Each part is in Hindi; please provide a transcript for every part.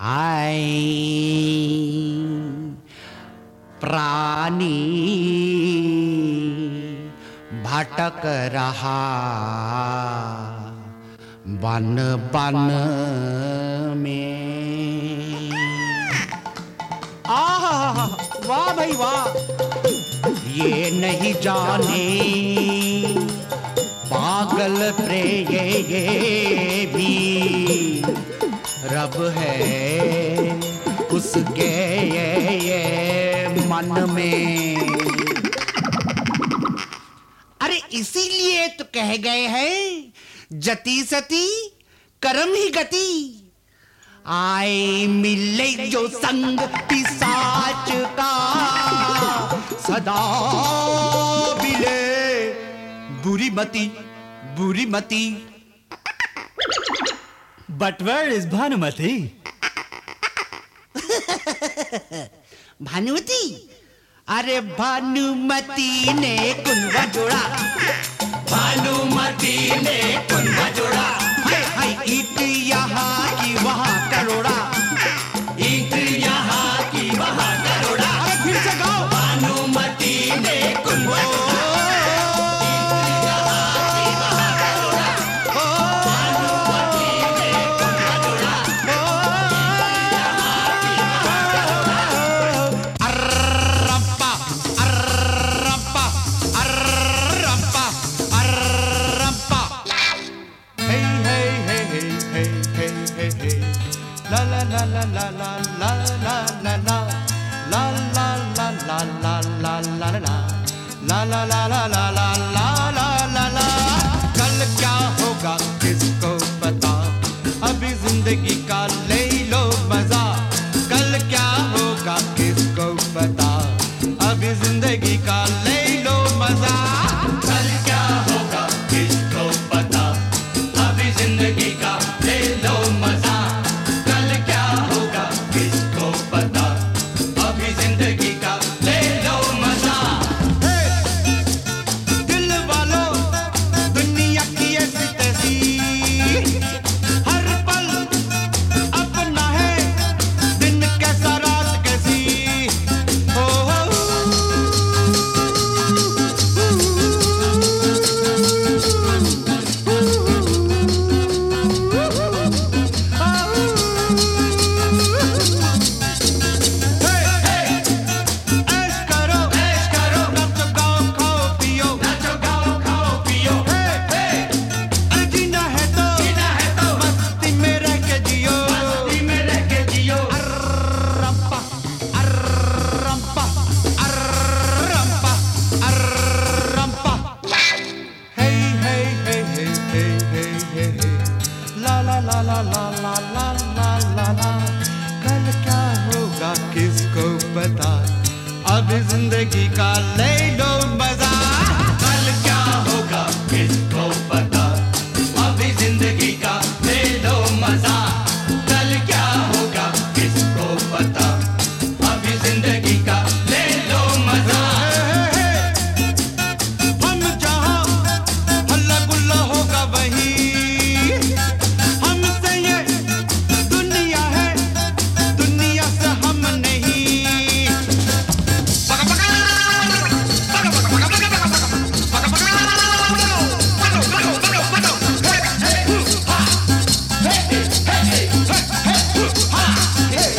आई प्राणी भटक रहा, बन बन में। आहा वाह भाई, वाह। ये नहीं जाने, पागल प्रेय ये भी। रब है उसके ये, ये मन में। अरे इसीलिए तो कह गए हैं जति सती करम ही गति। आए मिले जो संग पिसाच का सदा मिले बुरी मती बुरी मती। But where is Bhanumati? Bhanumati? अरे भानुमती ने कुनवा जोड़ा। भानुमती ने कुनवा जोड़ा। कल क्या होगा किसको पता अभी ज़िंदगी का ले लो मज़ा कल क्या होगा किसको पता अभी ज़िंदगी का ले लो मज़ा ला ला ला ला ला ला ला ला कल क्या होगा, किसको पता? अभी ज़िंदगी का ले लो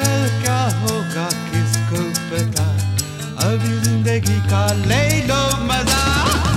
कल क्या होगा किसको पता? अभी ज़िंदगी का ले लो मज़ा।